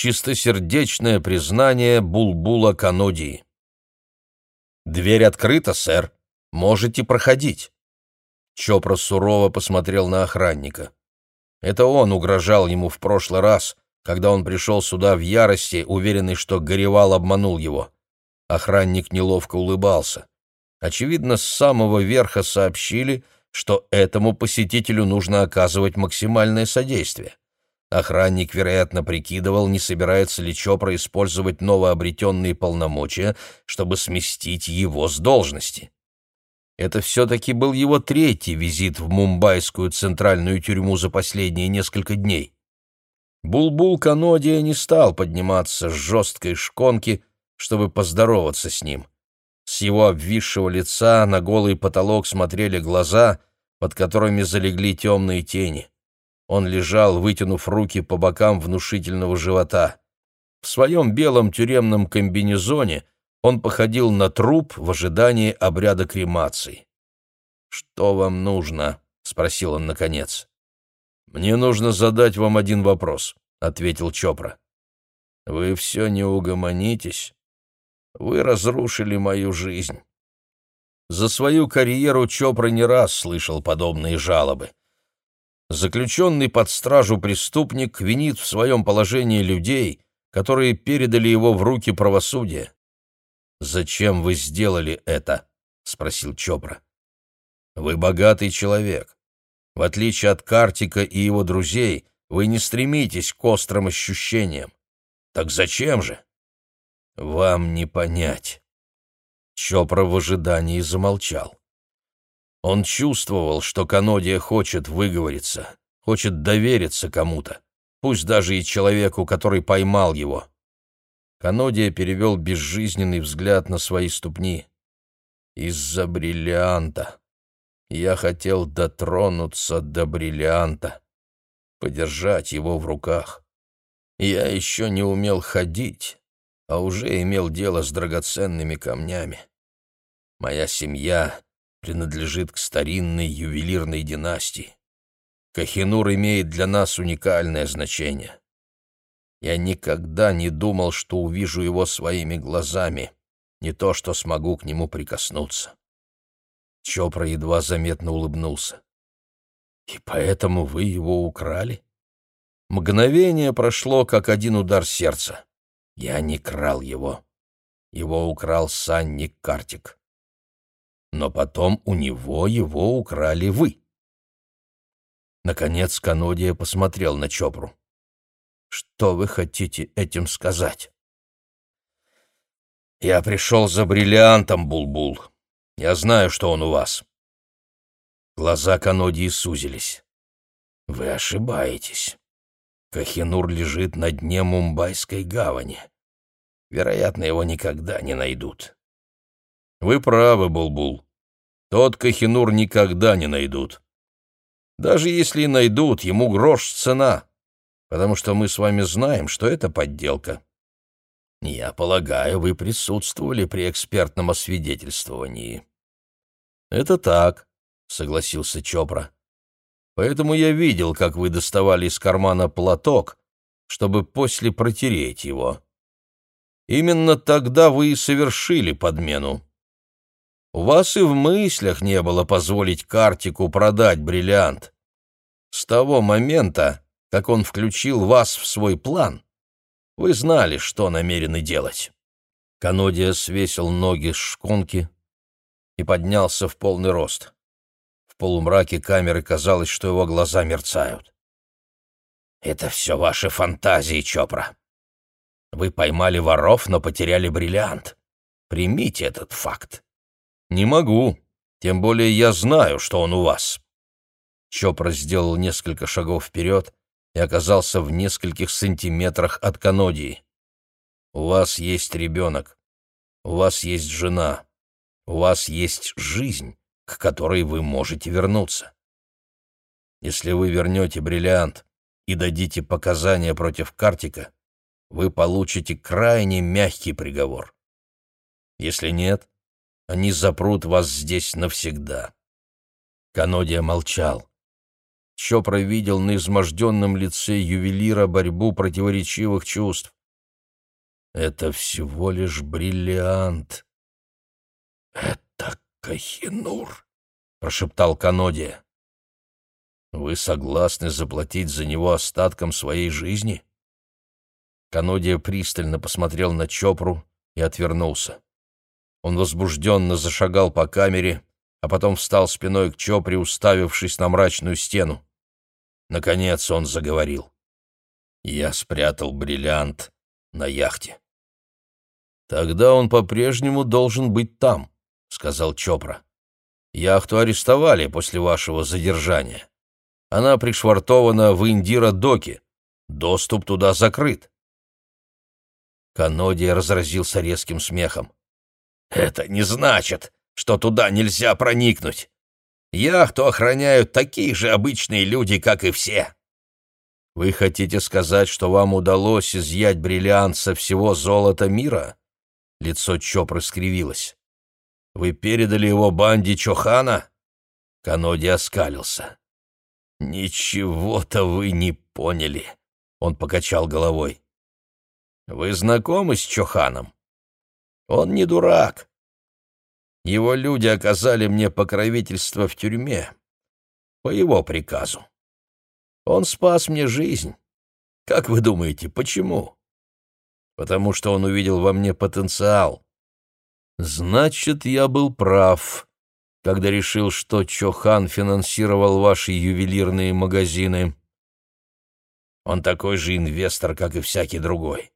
чистосердечное признание Булбула Канодии. «Дверь открыта, сэр. Можете проходить». Чопра сурово посмотрел на охранника. Это он угрожал ему в прошлый раз, когда он пришел сюда в ярости, уверенный, что Горевал обманул его. Охранник неловко улыбался. Очевидно, с самого верха сообщили, что этому посетителю нужно оказывать максимальное содействие. Охранник, вероятно, прикидывал, не собирается ли Чопра использовать новообретенные полномочия, чтобы сместить его с должности. Это все-таки был его третий визит в мумбайскую центральную тюрьму за последние несколько дней. Булбул Канодия не стал подниматься с жесткой шконки, чтобы поздороваться с ним. С его обвисшего лица на голый потолок смотрели глаза, под которыми залегли темные тени. Он лежал, вытянув руки по бокам внушительного живота. В своем белом тюремном комбинезоне он походил на труп в ожидании обряда кремации. «Что вам нужно?» — спросил он наконец. «Мне нужно задать вам один вопрос», — ответил Чопра. «Вы все не угомонитесь. Вы разрушили мою жизнь». За свою карьеру Чопра не раз слышал подобные жалобы. Заключенный под стражу преступник винит в своем положении людей, которые передали его в руки правосудия. «Зачем вы сделали это?» — спросил Чопра. «Вы богатый человек. В отличие от Картика и его друзей, вы не стремитесь к острым ощущениям. Так зачем же?» «Вам не понять». Чопра в ожидании замолчал. Он чувствовал, что Канодия хочет выговориться, хочет довериться кому-то, пусть даже и человеку, который поймал его. Канодия перевел безжизненный взгляд на свои ступни. «Из-за бриллианта. Я хотел дотронуться до бриллианта, подержать его в руках. Я еще не умел ходить, а уже имел дело с драгоценными камнями. Моя семья принадлежит к старинной ювелирной династии. Кахинур имеет для нас уникальное значение. Я никогда не думал, что увижу его своими глазами, не то что смогу к нему прикоснуться. Чопра едва заметно улыбнулся. «И поэтому вы его украли?» Мгновение прошло, как один удар сердца. Я не крал его. Его украл Санник Картик но потом у него его украли вы. Наконец Канодия посмотрел на Чопру. «Что вы хотите этим сказать?» «Я пришел за бриллиантом, Булбул. -бул. Я знаю, что он у вас». Глаза Канодии сузились. «Вы ошибаетесь. Кахинур лежит на дне Мумбайской гавани. Вероятно, его никогда не найдут. Вы правы, Булбул. Тот Кахинур никогда не найдут. Даже если и найдут, ему грош цена, потому что мы с вами знаем, что это подделка. Я полагаю, вы присутствовали при экспертном освидетельствовании. Это так, согласился Чопра. Поэтому я видел, как вы доставали из кармана платок, чтобы после протереть его. Именно тогда вы и совершили подмену. У вас и в мыслях не было позволить Картику продать бриллиант. С того момента, как он включил вас в свой план, вы знали, что намерены делать. Канодия свесил ноги с шконки и поднялся в полный рост. В полумраке камеры казалось, что его глаза мерцают. «Это все ваши фантазии, Чопра. Вы поймали воров, но потеряли бриллиант. Примите этот факт. «Не могу. Тем более я знаю, что он у вас». Чопра сделал несколько шагов вперед и оказался в нескольких сантиметрах от канодии. «У вас есть ребенок. У вас есть жена. У вас есть жизнь, к которой вы можете вернуться. Если вы вернете бриллиант и дадите показания против Картика, вы получите крайне мягкий приговор. Если нет, они запрут вас здесь навсегда». Канодия молчал. Чопра видел на изможденном лице ювелира борьбу противоречивых чувств. «Это всего лишь бриллиант». «Это Кахинур», — прошептал Канодия. «Вы согласны заплатить за него остатком своей жизни?» Канодия пристально посмотрел на Чопру и отвернулся. Он возбужденно зашагал по камере, а потом встал спиной к Чопре, уставившись на мрачную стену. Наконец он заговорил. Я спрятал бриллиант на яхте. Тогда он по-прежнему должен быть там, сказал Чопра. Яхту арестовали после вашего задержания. Она пришвартована в Индира-доке. Доступ туда закрыт. Канодия разразился резким смехом. «Это не значит, что туда нельзя проникнуть. Яхту охраняют такие же обычные люди, как и все. Вы хотите сказать, что вам удалось изъять бриллиант со всего золота мира? Лицо Чопры скривилось. Вы передали его банде Чохана? Каноди оскалился. Ничего-то вы не поняли. Он покачал головой. Вы знакомы с Чоханом? Он не дурак. Его люди оказали мне покровительство в тюрьме. По его приказу. Он спас мне жизнь. Как вы думаете, почему? Потому что он увидел во мне потенциал. Значит, я был прав, когда решил, что Чохан финансировал ваши ювелирные магазины. Он такой же инвестор, как и всякий другой.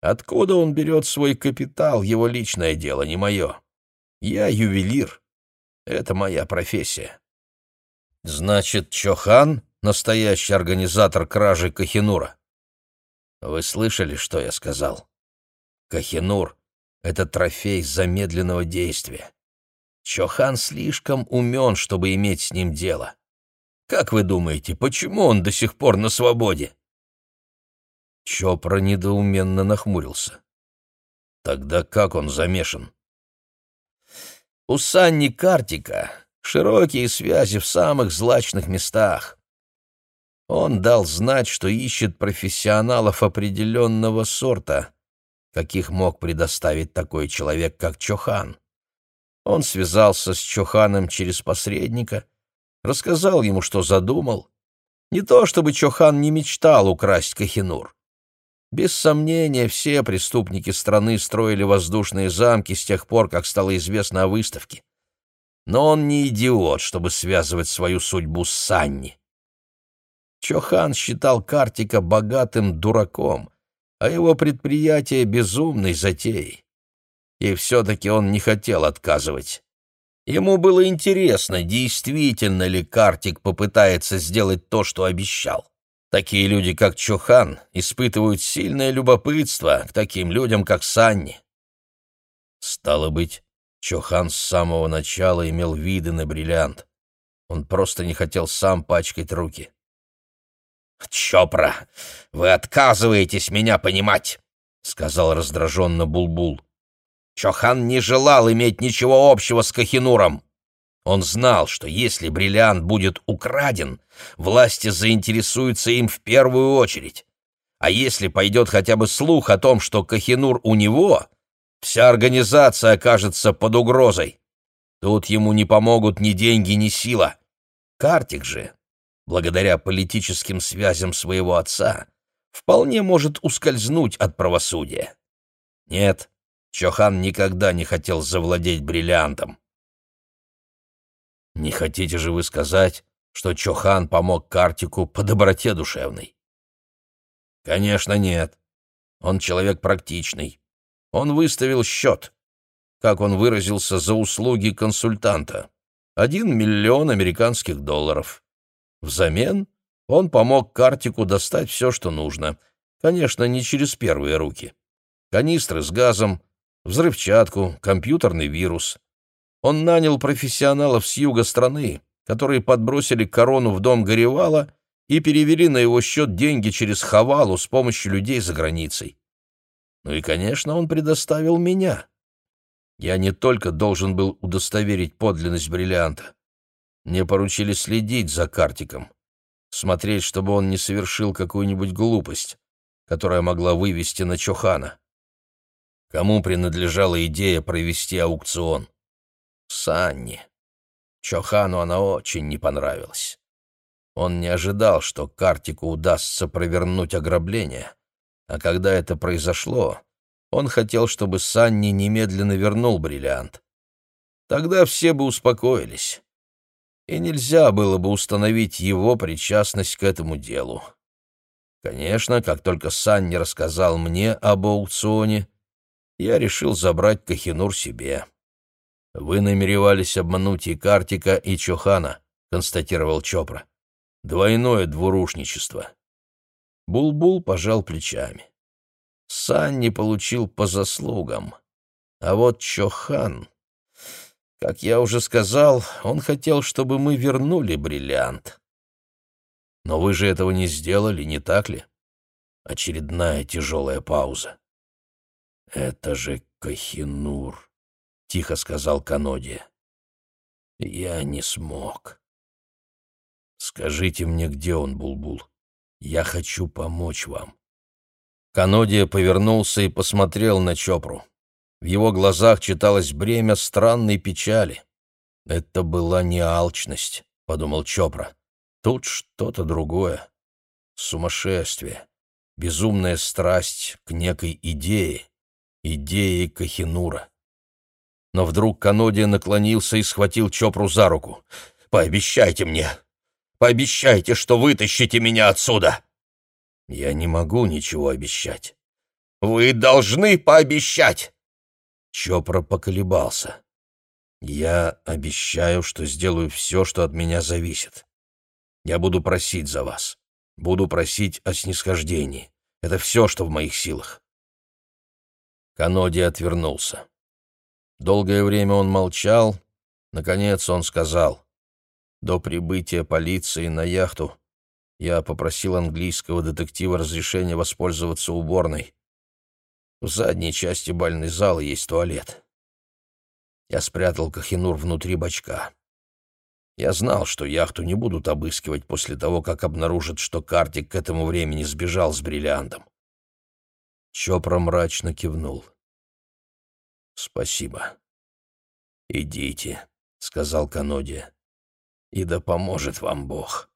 Откуда он берет свой капитал, его личное дело, не мое. Я ювелир. Это моя профессия. Значит, Чохан — настоящий организатор кражи Кахинура. Вы слышали, что я сказал? Кахинур — это трофей замедленного действия. Чохан слишком умен, чтобы иметь с ним дело. Как вы думаете, почему он до сих пор на свободе? Чопра недоуменно нахмурился. Тогда как он замешан? У Санни Картика широкие связи в самых злачных местах. Он дал знать, что ищет профессионалов определенного сорта, каких мог предоставить такой человек, как Чохан. Он связался с Чоханом через посредника, рассказал ему, что задумал. Не то чтобы Чохан не мечтал украсть Кахинур. Без сомнения, все преступники страны строили воздушные замки с тех пор, как стало известно о выставке. Но он не идиот, чтобы связывать свою судьбу с Санни. Чохан считал Картика богатым дураком, а его предприятие — безумной затеей. И все-таки он не хотел отказывать. Ему было интересно, действительно ли Картик попытается сделать то, что обещал. Такие люди, как Чухан, испытывают сильное любопытство к таким людям, как Санни. Стало быть, Чухан с самого начала имел виды на бриллиант. Он просто не хотел сам пачкать руки. «Чопра, вы отказываетесь меня понимать», — сказал раздраженно Булбул. Чохан не желал иметь ничего общего с Кахинуром. Он знал, что если бриллиант будет украден, власти заинтересуются им в первую очередь. А если пойдет хотя бы слух о том, что Кахинур у него, вся организация окажется под угрозой. Тут ему не помогут ни деньги, ни сила. Картик же, благодаря политическим связям своего отца, вполне может ускользнуть от правосудия. Нет, Чохан никогда не хотел завладеть бриллиантом. Не хотите же вы сказать, что Чохан помог Картику по доброте душевной? Конечно, нет. Он человек практичный. Он выставил счет, как он выразился, за услуги консультанта. Один миллион американских долларов. Взамен он помог Картику достать все, что нужно. Конечно, не через первые руки. Канистры с газом, взрывчатку, компьютерный вирус. Он нанял профессионалов с юга страны, которые подбросили корону в дом Горевала и перевели на его счет деньги через Хавалу с помощью людей за границей. Ну и, конечно, он предоставил меня. Я не только должен был удостоверить подлинность бриллианта. Мне поручили следить за Картиком, смотреть, чтобы он не совершил какую-нибудь глупость, которая могла вывести на Чохана. Кому принадлежала идея провести аукцион? Санни. Чохану она очень не понравилась. Он не ожидал, что Картику удастся провернуть ограбление, а когда это произошло, он хотел, чтобы Санни немедленно вернул бриллиант. Тогда все бы успокоились, и нельзя было бы установить его причастность к этому делу. Конечно, как только Санни рассказал мне об аукционе, я решил забрать Кахинур себе. «Вы намеревались обмануть и Картика, и Чохана», — констатировал Чопра. «Двойное двурушничество». Булбул -бул пожал плечами. Санни получил по заслугам. А вот Чохан... Как я уже сказал, он хотел, чтобы мы вернули бриллиант. Но вы же этого не сделали, не так ли? Очередная тяжелая пауза. «Это же Кахинур», — тихо сказал Канодия. «Я не смог». «Скажите мне, где он, Булбул? Я хочу помочь вам». Канодия повернулся и посмотрел на Чопру. В его глазах читалось бремя странной печали. «Это была не алчность», — подумал Чопра. «Тут что-то другое. Сумасшествие, безумная страсть к некой идее, идее Кахинура». Но вдруг Канодия наклонился и схватил Чопру за руку. «Пообещайте мне! Пообещайте, что вытащите меня отсюда!» «Я не могу ничего обещать». «Вы должны пообещать!» Чопра поколебался. «Я обещаю, что сделаю все, что от меня зависит. Я буду просить за вас. Буду просить о снисхождении. Это все, что в моих силах». Каноди отвернулся. Долгое время он молчал. Наконец он сказал. До прибытия полиции на яхту я попросил английского детектива разрешения воспользоваться уборной. В задней части бальной зала есть туалет. Я спрятал Кахинур внутри бачка. Я знал, что яхту не будут обыскивать после того, как обнаружат, что Картик к этому времени сбежал с бриллиантом. Чопра мрачно кивнул. «Спасибо. Идите», — сказал Канодия, — «и да поможет вам Бог».